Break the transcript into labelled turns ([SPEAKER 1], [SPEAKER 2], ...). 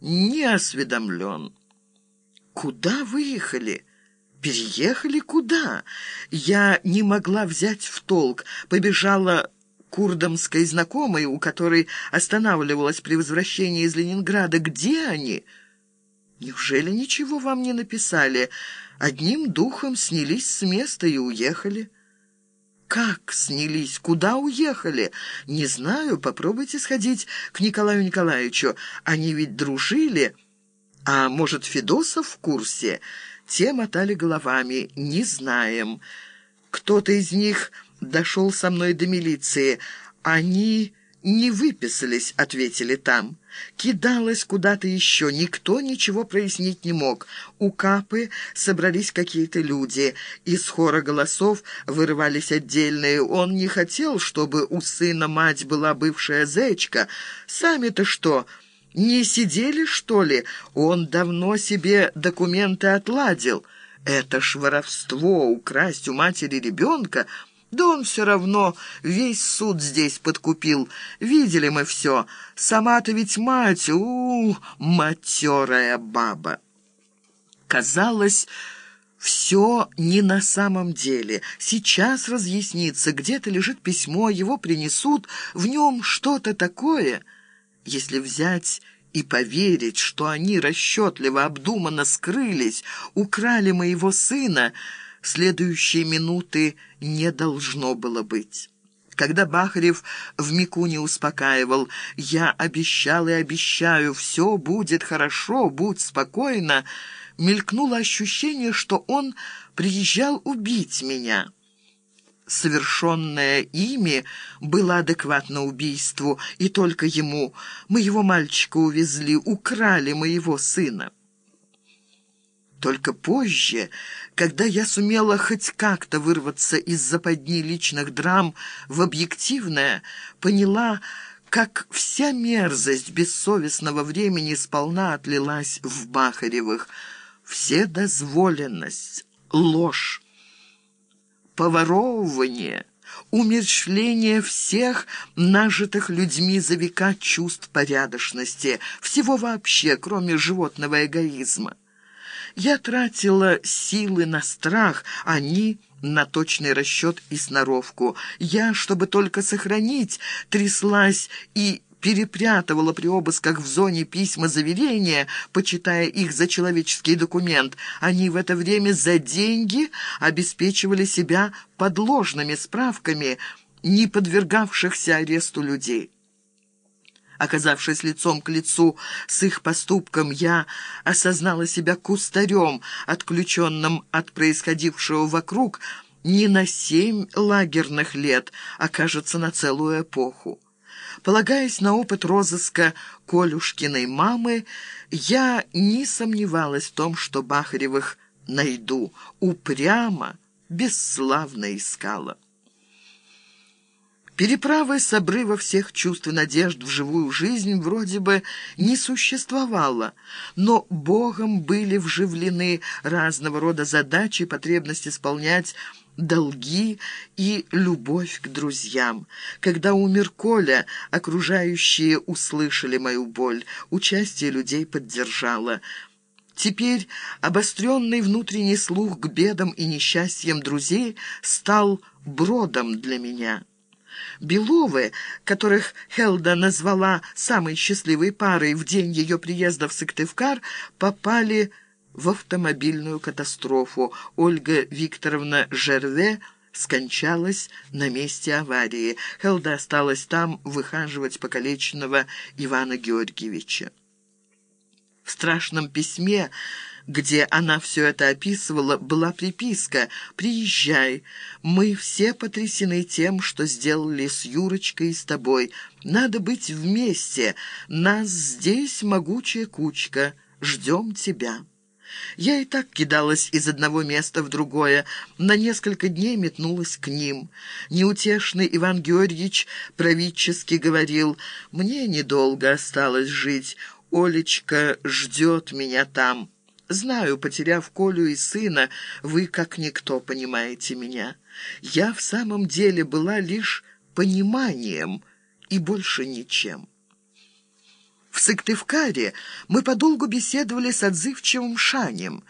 [SPEAKER 1] не осведомлен. Куда выехали? Переехали куда? Я не могла взять в толк. Побежала курдомской знакомой, у которой останавливалась при возвращении из Ленинграда. Где они? Неужели ничего вам не написали? Одним духом снялись с места и уехали. Как снялись? Куда уехали? Не знаю, попробуйте сходить к Николаю Николаевичу. Они ведь дружили. А может, Федосов в курсе? Те мотали головами. Не знаем. Кто-то из них дошел со мной до милиции. Они не выписались, ответили там. Кидалась куда-то еще, никто ничего прояснить не мог. У Капы собрались какие-то люди. Из хора голосов вырывались отдельные. Он не хотел, чтобы у сына мать была бывшая зечка. Сами-то что, не сидели, что ли? Он давно себе документы отладил. Это ж воровство, украсть у матери ребенка — да он все равно весь суд здесь подкупил. Видели мы все. Сама-то ведь мать, у, -у матерая баба. Казалось, все не на самом деле. Сейчас разъяснится, где-то лежит письмо, его принесут, в нем что-то такое. Если взять и поверить, что они расчетливо, обдуманно скрылись, украли моего сына, следующей минуты не должно было быть. Когда Бахарев в мику не успокаивал, «Я обещал и обещаю, все будет хорошо, будь спокойна», мелькнуло ощущение, что он приезжал убить меня. Совершенное ими было адекватно убийству, и только ему. Моего мальчика увезли, украли моего сына. Только позже, когда я сумела хоть как-то вырваться из западни личных драм в объективное, поняла, как вся мерзость бессовестного времени сполна отлилась в Бахаревых. Вседозволенность, ложь, поворовывание, умерщвление всех нажитых людьми за века чувств порядочности, всего вообще, кроме животного эгоизма. Я тратила силы на страх, они на точный расчет и сноровку. Я, чтобы только сохранить, тряслась и перепрятывала при обысках в зоне письма заверения, почитая их за человеческий документ. Они в это время за деньги обеспечивали себя подложными справками, не подвергавшихся аресту людей. Оказавшись лицом к лицу с их поступком, я осознала себя кустарем, отключенным от происходившего вокруг не на семь лагерных лет, а, кажется, на целую эпоху. Полагаясь на опыт розыска Колюшкиной мамы, я не сомневалась в том, что Бахаревых найду, упрямо, бесславно искала. Переправы с обрыва всех чувств и надежд в живую жизнь вроде бы не существовало, но Богом были вживлены разного рода задачи, потребность исполнять долги и любовь к друзьям. Когда умер Коля, окружающие услышали мою боль, участие людей поддержало. Теперь обостренный внутренний слух к бедам и несчастьям друзей стал бродом для меня». Беловы, которых Хелда назвала самой счастливой парой в день ее приезда в Сыктывкар, попали в автомобильную катастрофу. Ольга Викторовна Жерве скончалась на месте аварии. Хелда осталась там выхаживать покалеченного Ивана Георгиевича. В страшном письме где она все это описывала, была приписка «Приезжай, мы все потрясены тем, что сделали с Юрочкой и с тобой. Надо быть вместе, нас здесь могучая кучка, ждем тебя». Я и так кидалась из одного места в другое, на несколько дней метнулась к ним. Неутешный Иван Георгиевич правительски говорил, «Мне недолго осталось жить, Олечка ждет меня там». Знаю, потеряв Колю и сына, вы как никто понимаете меня. Я в самом деле была лишь пониманием и больше ничем. В Сыктывкаре мы подолгу беседовали с отзывчивым Шанем.